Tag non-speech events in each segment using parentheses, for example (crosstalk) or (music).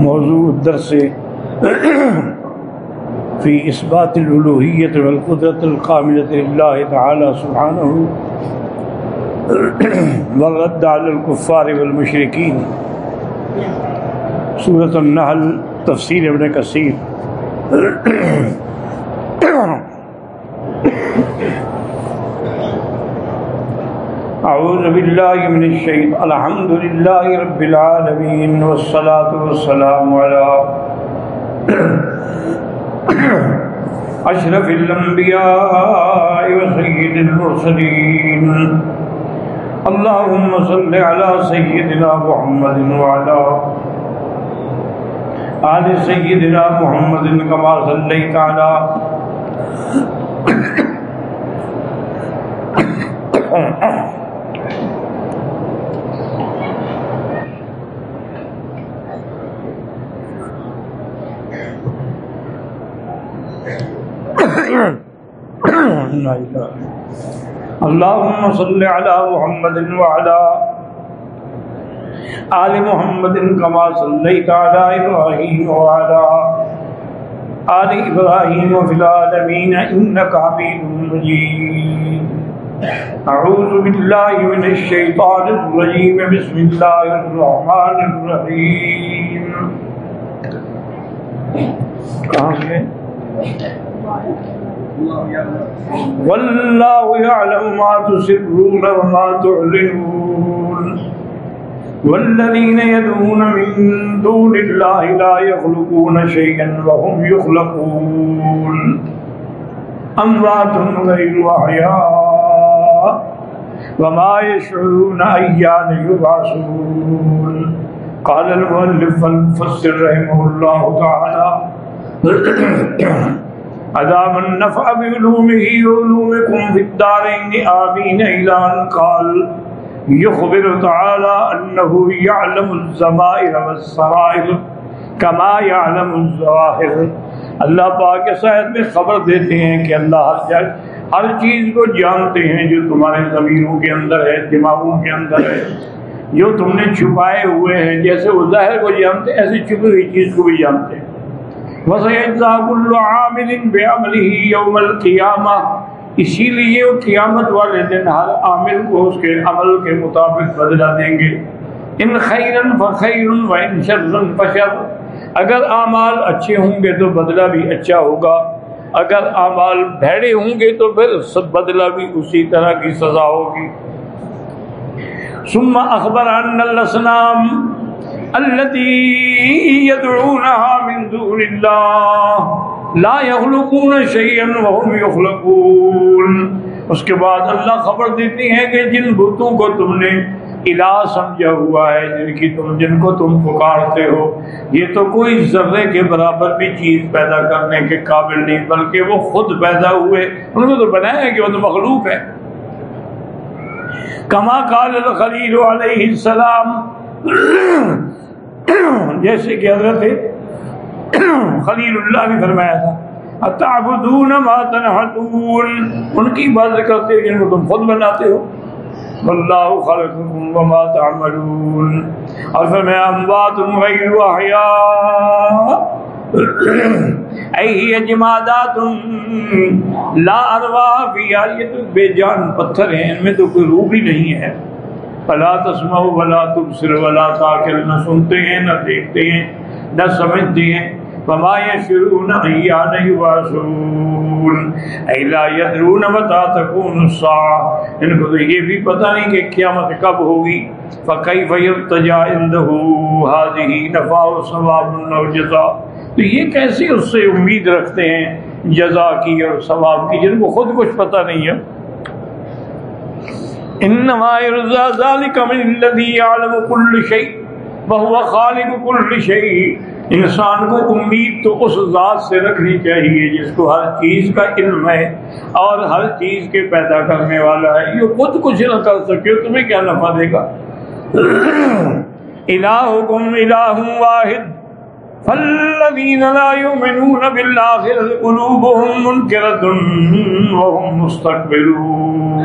موضوع الدرس فی اثبات الالوحیت والقدرت القاملت اللہ تعالی سبحانہ والرد علی الكفار والمشرکین۔ سورة النحل، تفسیر ابن کثیر۔ أعوذ بالله من الشيطان الحمد لله رب العالمين والصلاة والسلام على (clears throat) أشرف الأنبياء وسيد المرسلين. اللهم صل على سيدنا محمد وعلى آل سيدنا محمد كما صليت على (clears throat) اللهم صل على محمد وعلى آل محمد كما صليت على إبراهيم وعلى آل إبراهيم في العالمين إنك حميد مجيد. أعوذ بالله من الشيطان الرجيم. بسم الله الرحمن الرحيم. کہاں سے والله يعلم ما تسرون وما تعلنون. والذين يدعون من دون الله لا يخلقون شيئا وهم يخلقون أموات غير أحياء وما يشعرون أيان يبعثون قال المؤلف المفسر رحمه الله تعالى عذاب النفع بعلومه وعلومكم في الدارين. آمين. إلى أن قال يخبر تعالى أنه يعلم الزمائر والسرائر كما يعلم الظواهر اللہ پاک کے صاحب میں خبر دیتے ہیں کہ اللہ ہر ہر چیز کو جانتے ہیں جو تمہارے زمینوں کے اندر ہے، دماغوں کے اندر ہے، جو تم نے چھپائے ہوئے ہیں، جیسے وہ ظاہر کو جانتے ایسے چھپی ہوئی چیز کو بھی جانتے ہیں۔ وَسَيَجْزَا كُلُّ عَامِلٍ بِعَمَلِهِ يَوْمَ الْقِيَامَةِ اسی لیے وہ قیامت والے دن ہر عامل کو اس کے عمل کے مطابق بدلہ دیں گے۔ ان خیرن فخیر و ان شرن فشر۔ اگر اعمال اچھے ہوں گے تو بدلہ بھی اچھا ہوگا۔ اگر اعمال بھیڑے ہوں گے تو پھر سب بدلہ بھی اسی طرح کی سزا ہوگی۔ ثم اخبر ان الاسلام التي يدعونها من دون الله لا يخلقون شيئا وهم يخلقون۔ اس کے بعد اللہ خبر دیتی ہے کہ جن بتوں کو تم نے الہ سمجھا ہوا ہے، جن کی تم جن کو تم پکارتے ہو، یہ تو کوئی ذرے کے برابر بھی چیز پیدا کرنے کے قابل نہیں، بلکہ وہ خود پیدا ہوئے۔ ان کو تو بنایا کہ وہ تو مخلوق ہے۔ کما قال الخلیل علیہ السلام (coughs) جیسے کہ حضرت خلیل اللہ نے فرمایا تھا، اتعبدون ما تنحتون؟ ان کی عبادت کرتے ہیں جن کو تم خود بناتے ہو، واللہ خلقکم وما تعملون۔ اور فرمایا، اموات غیر احیاء (coughs) ای ہی جمادات لا ارواح فیہا، یہ تو بے جان پتھر ہیں، ان میں تو کوئی روح بھی نہیں ہے۔ فلا تسمع ولا تبصر ولا تاکل نہ سنتے ہیں، نہ دیکھتے ہیں، نہ سمجھتے ہیں۔ فما يشعرون ايان يبعثون اي لا يدرون متى تكون الساعه یعنی ان کو تو یہ بھی پتہ نہیں کہ قیامت کب ہوگی۔ فكيف يرتجى عنده هذه نفع وثواب او جزاء۔ تو یہ کیسے اس سے امید رکھتے ہیں جزا کی اور ثواب کی؟ جن کو خود کچھ پتہ نہیں ہے۔ انما يرضى ذلك من الذي يعلم كل شيء، وهو خالق كل شيء. انسان کو امید تو اس ذات سے رکھنی چاہیے جس کو ہر چیز کا علم ہے اور ہر چیز کے پیدا کرنے والا ہے۔ یہ خود کچھ نہ کر سکے، تمہیں کیا نفع دے گا؟ الہکم الہ واحد۔ فالذین لا یؤمنون بالآخرة قلوبهم منکرة وهم مستقبلون۔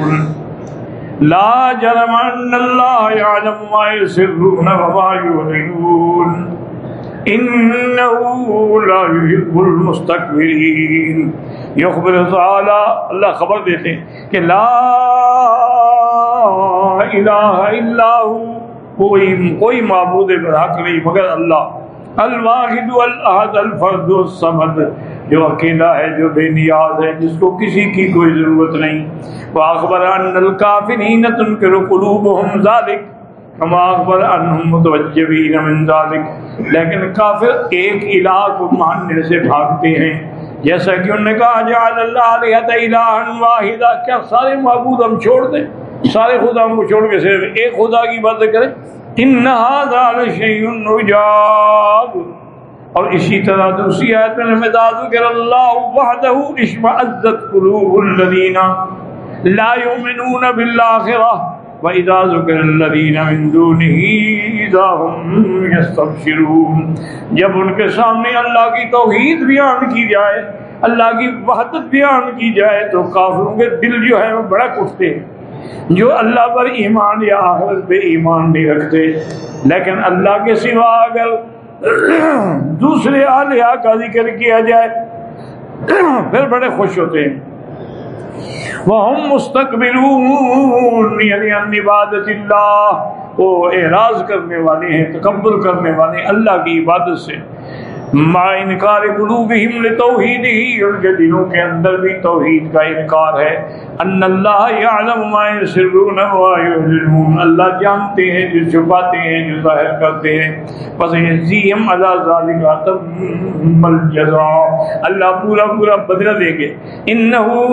لا جرم ان اللہ يعلم ما يسرون وما يعلنون انه لا يحب المستكبرين. يخبر تعالى، اللہ خبر دیتے ہیں کہ لا الہ الا هو. کوئی کوئی معبود برحق نہیں، مگر اللہ. الواحد الاحد الفرد الصمد جو اکیلا ہے، جو بے نیاز ہے، جس کو کسی کی کوئی ضرورت نہیں۔ واخبر ان الکافرین تنکر قلوبهم ذلك کما اخبر انہم متوجبین من ذلك۔ لیکن کافر ایک الہ کو ماننے سے بھاگتے ہیں۔ جیسا کہ انہوں نے کہا، جعل اللہ علیہ الہ واحدہ کیا سارے معبود ہم چھوڑ دیں؟ سارے خدا ہم کو چھوڑ کے صرف ایک خدا کی بات کریں؟ ان نجاب اور اسی طرح دوسری آیت میں مداد کر اللہ وحدہ اشمعزت قلوب الذین لا یؤمنون بالآخرہ وَإِذَا ذُكِرَ الَّذِينَ مِن دُونِهِ إِذَا هُمْ يَسْتَبْشِرُونَ جب ان کے سامنے اللہ کی توحید بیان کی جائے، اللہ کی وحدت بیان کی جائے، تو کافروں کے دل جو ہے وہ بڑا اٹھتے۔ ہیں جو اللہ پر ایمان یا آخرت پہ ایمان نہیں رکھتے، لیکن اللہ کے سوا اگر دوسرے آلیہ کا ذکر کیا جائے، پھر بڑے خوش ہوتے ہیں۔ وَهُمْ مستقبل یعنی ان عبادت اللہ وہ اعراض کرنے والے ہیں، تکبر کرنے والے ہیں اللہ کی عبادت سے۔ ما انکار قلوبہم لتوحیدہی ان کے دلوں کے اندر بھی توحید کا انکار ہے۔ ان اللہ یعلم ما یسرون و یعلمون اللہ جانتے ہیں، جو چھپاتے ہیں، جو ظاہر کرتے ہیں۔ پس یزیم علی ذالک تم الجزاء۔ اللہ پورا پورا بدلہ دے گے انہو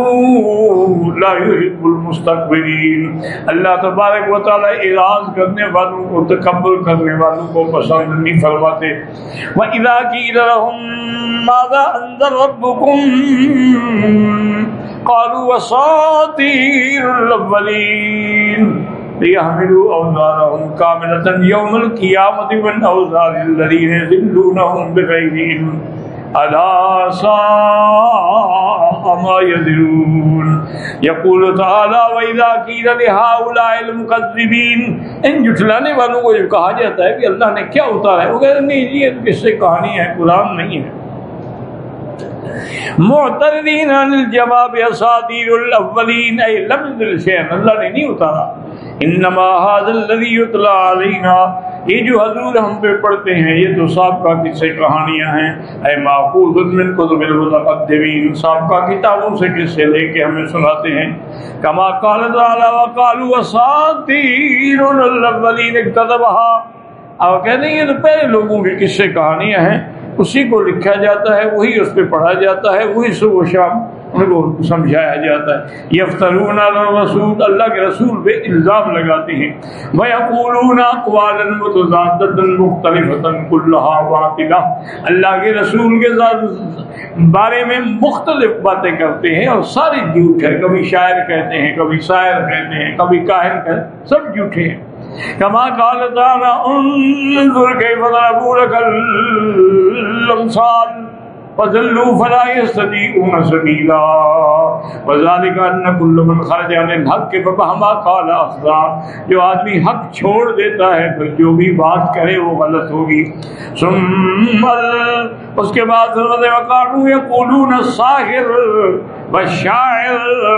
لا یحب المستقبرین اللہ تبارک و تعالی اعراض کرنے والوں کو، تکبر کرنے والوں کو پسند نہیں فرماتے۔ وَإِذَا کی لهم ماذا أنزل ربكم؟ قالوا وساطير الأولين ليحملوا أوزارهم كاملة يوم القيامة من أوزار الذين يذلونهم بغير علم. الا ساء ما يذرون يقول تعالى واذا قيل لهؤلاء المكذبين ان جھٹلانے والوں کو جو کہا جاتا ہے کہ اللہ نے کیا اتارا ہے؟ وہ کہتے ہیں، نہیں جی، یہ کس سے کہانی ہے؟ قرآن نہیں ہے۔ معترضین عن الجواب اساطیر الاولین ای لم ينزل شيئا اللہ نے نہیں اتارا۔ انما هذا الذي يطلع علينا. یہ جو حضور ہم پہ پڑھتے ہیں، یہ تو سابقہ قصے کہانیاں ہیں۔ اے معقول من کتب المتقدمین، سابقہ کتابوں سے قصے لے کے ہمیں سناتے ہیں۔ کما قال تعالی وقالوا اساطیر الاولین اكتتبها اب کہتے ہیں یہ تو پہلے لوگوں کے قصے کہانیاں ہیں۔ اسی کو لکھا جاتا ہے، وہی اس پہ پڑھا جاتا ہے، وہی صبح و شام ان کو سمجھایا جاتا ہے۔ یفترون رسول اللہ کے رسول پہ الزام لگاتے ہیں۔ وَيَقُولُونَ اَقْوَالًا مُتُزَادَةً مُخْتَلِفَةً كُلَّهَا وَاطِلَةً اللہ کے رسول کے بارے میں مختلف باتیں کرتے ہیں اور ساری جھوٹ ہے کبھی شاعر کہتے ہیں، کبھی شاعر کہتے ہیں، کبھی کاہن کہتے ہیں، سب جھوٹے ہیں۔ كما قال تعالى انظر كيف ضربوا لك الامثال۔ فذلوا فلا يستطيعون سبيلا وذلك ان كل من خرج عن الحق فبهما قال اخذا جو آدمی حق چھوڑ دیتا ہے، پھر جو بھی بات کرے وہ غلط ہوگی۔ ثم اس کے بعد حضرت وقالوا يقولون الساحر۔ بشاعر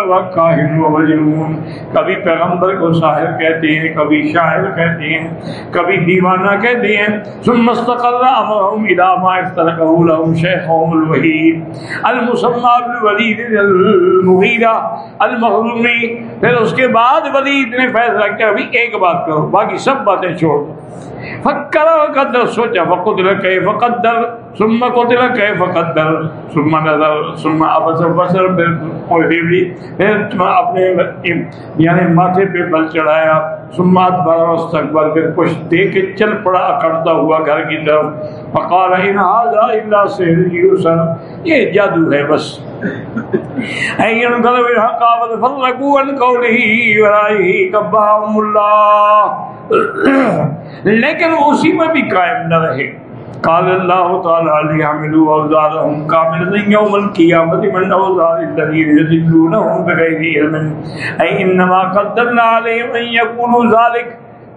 وکاہن و مجنون۔ کبھی پیغمبر کو ساحر کہتے ہیں، کبھی شاعر کہتے ہیں، کبھی دیوانہ کہتے ہیں۔ ثم استقر امرهم الى ما افترقه لهم شيخهم الوحيد المسمى بالوليد المغیرہ۔ المغرومی پھر اس کے بعد ولید نے فیصلہ کیا، ابھی ایک بات کرو، باقی سب باتیں چھوڑ دو۔ فکر وقدر سوچا فقدر کیف قدر ثم قدر کیف قدر ثم نظر ثم ابصر بصر پھر اپنے یعنی ماتھے پہ بل چڑھایا۔ سمات ادبر واستكبر پھر کچھ دے کے چل پڑا، اکڑتا ہوا گھر کی طرف۔ فقال ان هذا الا سحر يوسف یہ جادو ہے بس۔ این قلب الحق فلقوا عن قوله ورائه كبهم الله لیکن اسی میں بھی قائم نہ رہے۔ قال الله تعالى علی حملوا اوزارهم كامل يوم القيامه من اوزار الذين يذلونهم بغير علم۔ اي انما قدرنا عليهم ان يقولوا ذلك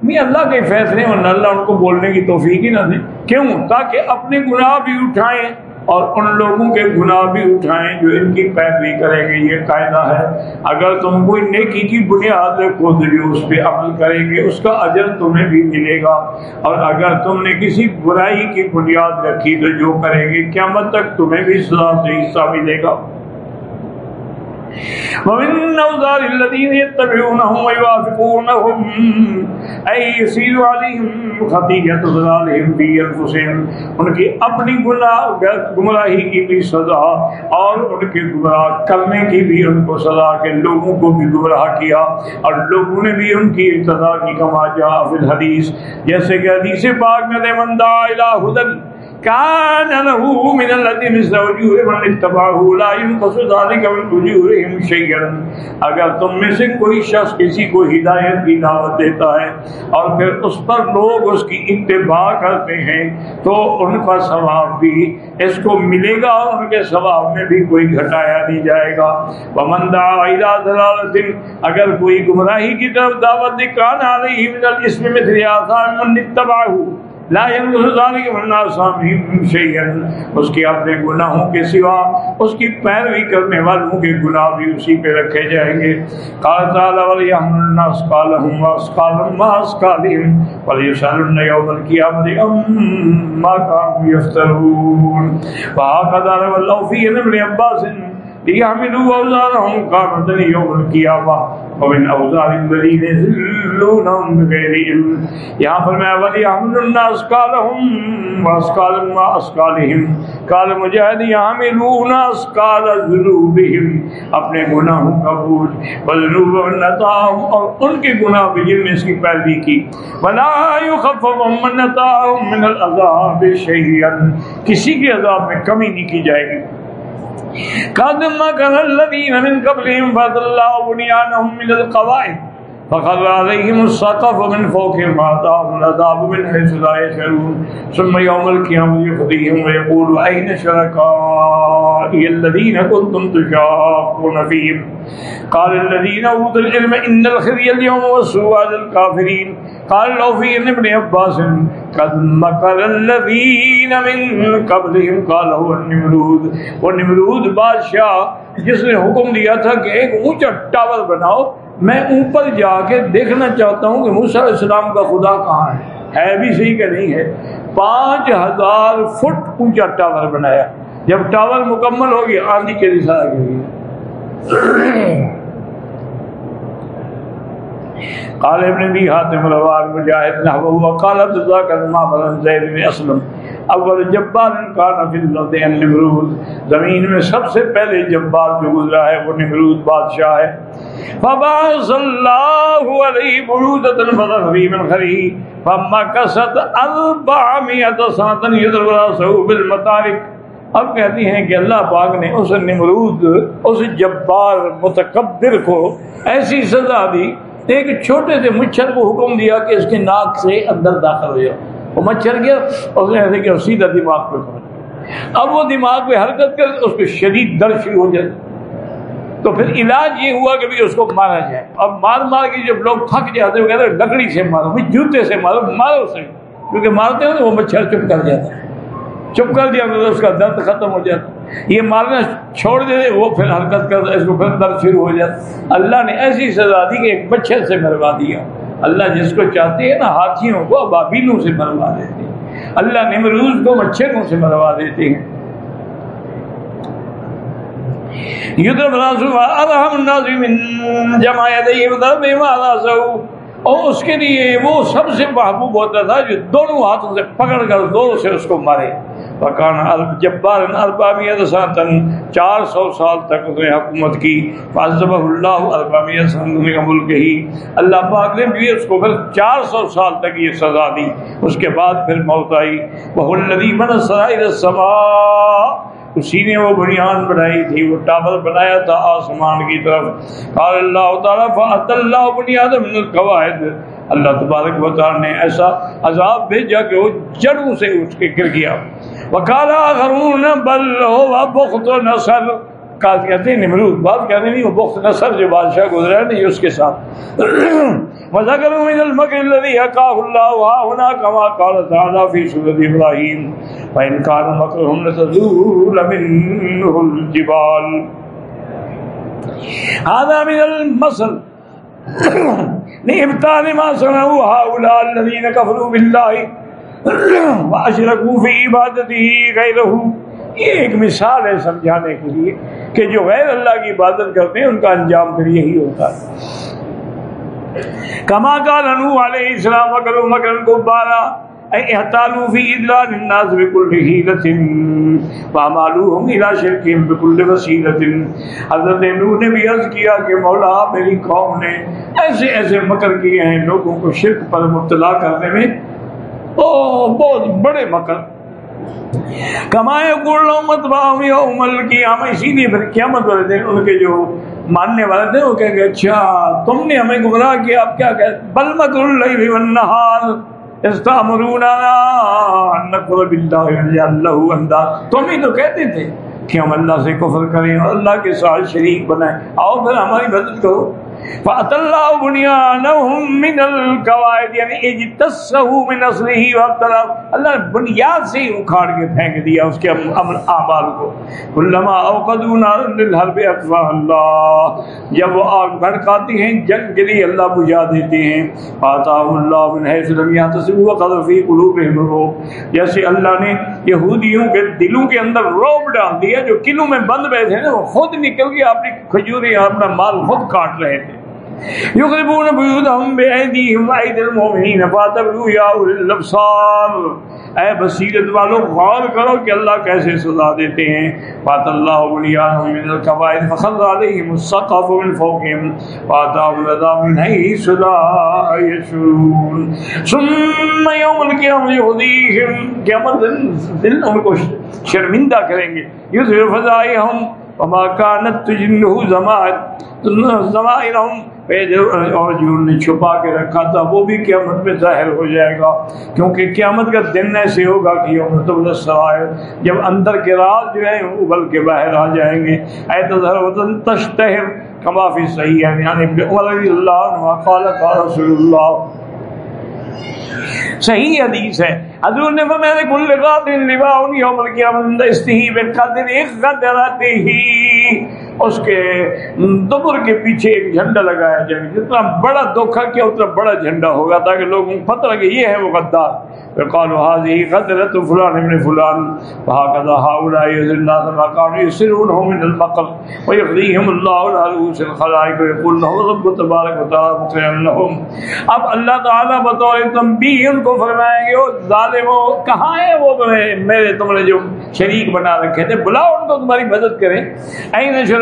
میں اللہ کے فیصلے اور اللہ ان کو بولنے کی توفیق ہی نہ دے۔ کیوں؟ تاکہ اپنے گناہ بھی اٹھائیں۔ اور ان لوگوں کے گناہ بھی اٹھائیں جو ان کی پیروی کریں گے، یہ قاعدہ ہے۔ اگر تم کوئی نیکی کی بنیاد خود بھی اس پہ عمل کریں گے، اس کا اجر تمہیں بھی ملے گا۔ اور اگر تم نے کسی برائی کی بنیاد رکھی تو جو کریں گے، قیامت تک تمہیں بھی سزا سے حصہ ملے گا۔ ومن نوزار الذين يتبعونهم ويوافقونهم، أي يسير عليهم خطيئة ضلالهم في أنفسهم، ان کی اپنی گناہ، گمراہی کی بھی سزا، اور ان کے گمراہ کرنے کی بھی ان کو سزا کہ لوگوں کو بھی گمراہ کیا، اور لوگوں نے بھی ان کی ابتدا کی کما جا فی الحدیث، جیسے کہ حدیث پاک میں دے مندہ الہ ہدن كان له من الذين استوجوا من اتبعه لا ينقص ذلك من اجورهم شيئا. اگر تم میں سے کوئی شخص کسی کو ہدایت کی دعوت دیتا ہے اور پھر اس پر لوگ اس کی اتباع کرتے ہیں، تو ان کا ثواب بھی اس کو ملے گا اور ان کے ثواب میں بھی کوئی گھٹایا نہیں جائے گا۔ ومن دعا الى ضلالت اگر کوئی گمراہی کی طرف دعوت دے کان علیہ من الاسم مثل آثار من اتبعه لا اس کے اپنے گناہوں کے سوا اس کی پیروی کرنے والوں کے گناہ بھی اسی پہ رکھے جائیں گے۔ قال تعالی، وليحمل الناس قالهم واسقالهم ما ابن عباس ليحملوا أوزارهم قامة يوم القيامة ومن اوزار الذين يذلونهم بغير علم یہاں فرمایا ولی حمل الناس قالهم واسقال ما اسقالهم قال مجاہد يعملون اسقال ذنوبهم اپنے گناہوں کا بوجھ وذنوب النتاهم اور ان کے گناہ بھی جن نے اس کی پیروی کی۔ ولا يخفف من نتاهم من العذاب شيئا۔ کسی کے عذاب میں کمی نہیں کی جائے گی۔ قد مكر الذين من قبلهم فضل الله بنيانهم من القواعد. فخر عليهم السقف من فوقهم واتاهم العذاب من حيث لا يشعرون. ثم يوم القيامة يخزيهم ويقول أين شركائي الذين كنتم تشاقون فيهم؟ قال الذين أوتوا العلم إن الخزي اليوم والسوء على الكافرين. قال له في ابن عباس، قد مكر الذين من قبلهم، قال هو النمرود. والنمرود بادشاہ جس نے حکم دیا تھا کہ ایک اونچا ٹاور بناؤ میں اوپر جا کے دیکھنا چاہتا ہوں کہ موسیٰ علیہ السلام کا خدا کہاں ہے۔ ہے بھی صحیح کہ نہیں ہے؟ پانچ ہزار فٹ اونچا ٹاور بنایا۔ جب ٹاور مکمل ہو گیا، آندھی کے دشا آ گئی قال ابن بی حاتم روان مجاہد نحوه وقالت ذاک ما بلن زید بن اسلم۔ اول جبار کان فی الارض نمرود۔ زمین میں سب سے پہلے جبار جو گزرا ہے وہ نمرود بادشاہ ہے۔ فبعث اللہ علیہ برودۃ فضحی من خری فما کست اربعمیت سنتن یضرب راسه بالمطارق۔ اب کہتی ہیں کہ اللہ پاک نے اس نمرود، اس جبار متکبر کو ایسی سزا دی ایک چھوٹے سے مچھر کو حکم دیا کہ اس کے ناک سے اندر داخل ہو جاؤ۔ وہ مچھر گیا اس نے ایسے کہ سیدھا دماغ پہ پہنچ اب وہ دماغ پہ حرکت کر اس کو شدید درد شروع ہو جائے تو پھر علاج یہ ہوا کہ اس کو مارا جائے۔ اب مار مار کے جب لوگ تھک جاتے ہیں کہتے ہیں، لکڑی سے مارو بھائی جوتے سے مارو مارو سے کیونکہ مارتے ہیں تو وہ مچھر چپ کر جاتا ہے۔ چپ کر دیا تو اس کا درد ختم ہو جاتا یہ مارنا چھوڑ دے وہ پھر حرکت کرتا اس کو پھر درد شروع ہو جاتا اللہ نے ایسی سزا دی کہ ایک مچھر سے مروا دیا۔ اللہ جس کو چاہتے ہیں نا، ہاتھیوں کو بابینوں سے مروا دیتے ہیں۔ اللہ نمروز کو مچھروں سے مروا دیتے ہیں۔ اور اس کے لیے وہ سب سے محبوب ہوتا تھا جو دونوں ہاتھوں سے پکڑ کر دونوں سے اس کو مارے۔ پکان جبار اربامیت ساتن چار سو سال تک اس نے حکومت کی۔ فاضب اللہ اربامیت سنگمی کا ملک ہی اللہ پاک نے بھی اس کو پھر چار سو سال تک یہ سزا دی۔ اس کے بعد پھر موت آئی۔ وہ الذی من سرائر السماء۔ اسی نے وہ بنیان بنائی تھی، وہ ٹاور بنایا تھا آسمان کی طرف۔ قال اللہ تعالیٰ فعت اللہ بنیاد من القواعد۔ اللہ تبارک و تعالیٰ نے ایسا عذاب بھیجا کہ وہ جڑوں سے اٹھ کے گر گیا۔ وکالا غرون بل ہو بخت نسل کہا کہتے ہیں نمرود بات کہنے نہیں، وہ بخت نصر جو بادشاہ گزرا نہیں اس کے ساتھ۔ (clears throat) وذكروا من المكر الذي حقاه الله هنا كما قال تعالى في سورة كان مكرهم لتزول منه الجبال۔ هذا من المثل لإبطال (clears throat) ما صنعوا هؤلاء الذين كفروا بالله (clears throat) وأشركوا في عبادته غيره۔ یہ ایک مثال ہے سمجھانے کے لیے۔ کہ جو غیر اللہ کی عبادت کرتے ہیں، ان کا انجام پھر یہی ہوتا ہے۔ کما کا لنو علیہ السلام مکر مکر کو بارا احتالو فی ادلال الناس بکل حیلت وعمالوہم الى شرکیم بکل وسیلت حضرت نے بھی عرض کیا کہ مولا، میری قوم نے ایسے ایسے مکر کیے ہیں، لوگوں کو شرک پر مبتلا کرنے میں۔ او بہت بڑے مکر۔ کمائے گڑ مت باؤ یوم القیامہ، اسی لیے پھر قیامت والے دن ان کے جو ماننے والے تھے، وہ کہیں گے اچھا تم نے ہمیں گمراہ کیا، اب کیا کہ بل مکر اللیل والنہار استامرونا نکفر باللہ اللہ انداز تم ہی تو کہتے تھے کہ ہم اللہ سے کفر کریں اور اللہ کے ساتھ شریک بنائیں۔ آؤ پھر ہماری مدد کرو۔ فات اللہ بنیانہم من القواعد یعنی اجتسہو من اصلہ وابتلا اللہ نے بنیاد سے ہی اکھاڑ کے پھینک دیا اس کے عمل اعمال کو۔ کلما اوقدوا نارا للحرب اطفا اللہ جب وہ آگ بھڑکاتی ہیں، جنگ کے لیے اللہ بجھا دیتے ہیں۔ آتا اللہ من حیث لم یحتسب وقذف فی قلوبہم الرعب جیسے اللہ نے یہودیوں کے دلوں کے اندر روب ڈال دیا، جو قلعوں میں بند بیٹھے ہیں وہ خود نکل کے اپنی کھجوریں اپنا مال خود کاٹ رہے تھے۔ یقربون بیوتہم بے ایدیہم وعید المومنین فاتبرو یا اولی الابصار اے بصیرت والو، غور کرو کہ اللہ کیسے سزا دیتے ہیں۔ فات اللہ بنیانہم من القواعد فخر علیہم السقف من فوقہم۔ فاتاہم العذاب من حیث لا یشعرون۔ ثم یوم القیامہ یہدیہم قیامت دن دن ان کو شرمندہ کریں گے۔ یذر فضائہم وما كانت تجنه زمان زمائرهم اور جو انہوں نے چھپا کے رکھا تھا، وہ بھی قیامت میں ظاہر ہو جائے گا۔ کیونکہ قیامت کا دن ایسے ہوگا کہ یوم تبل جب اندر کے راز جو ہیں ابل کے باہر آ جائیں گے۔ اے وطن تشتہر کما فی صحیح ہے یعنی اللہ عنہ قال رسول اللہ صحیح حدیث ہے۔ حضور نے فرمایا، کل قاتل لباء یوم القیامت استہی بالقاتل ایک قدرته اس کے دبر کے پیچھے ایک جھنڈا لگایا جائے جتنا بڑا دھوکا کیا، اتنا بڑا جھنڈا ہوگا تاکہ لوگوں کو پتہ لگے یہ ہے وہ غدار۔ قالوا هذه قدرة فلان ابن فلان۔ وهكذا هؤلاء يذل الناس ما كانوا يسرونهم من المقر ويغنيهم الله على الخلائق ويقول له رب تبارك وتعالى مكرم لهم۔ اب اللہ تعالیٰ بطور تنبیہ ان کو فرمائیں گے وہ ظالموں کہاں ہیں وہ میرے تم نے جو شریک بنا رکھے تھے؟ بلاؤ ان کو تمہاری مدد کریں۔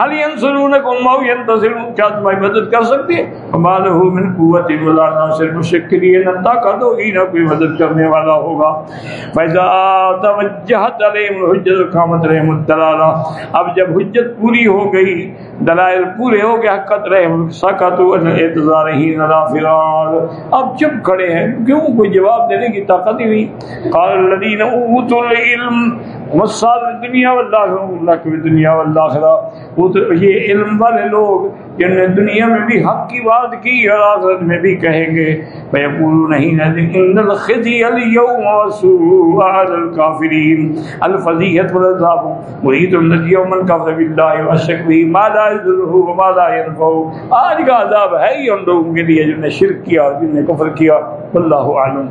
حل ینصرونکم او ینتصرون کیا تمہاری مدد کر سکتے ہیں وما له من قوت ولا ناصر مشرک کے لیے نہ طاقت ہوگی نہ کوئی مدد کرنے والا ہوگا۔ فیضا توجہت علیہم الحجت قامت رحم الدلالہ اب جب حجت پوری ہو گئی، دلائل پورے ہو گئے، حقت رحم سکتو ان اعتذار ہی نلا فرار۔ اب چپ کھڑے ہیں، کیوں؟ کوئی جواب دینے کی طاقت ہی نہیں۔ قال الذین اوتوا العلم دنیا والآخرہ اللہ کی دنیا والآخرہ وہ تو یہ علم والے لوگ جن نے دنیا میں بھی حق کی بات کی، اور آخرت میں بھی کہیں گے نہیں ان وسوء والعذاب بالله به ما لا وما لا آج کا عذاب ہے ہی ان لوگوں کے لیے، جنہوں نے شرک کیا اور نے کفر کیا۔ واللہ اعلم۔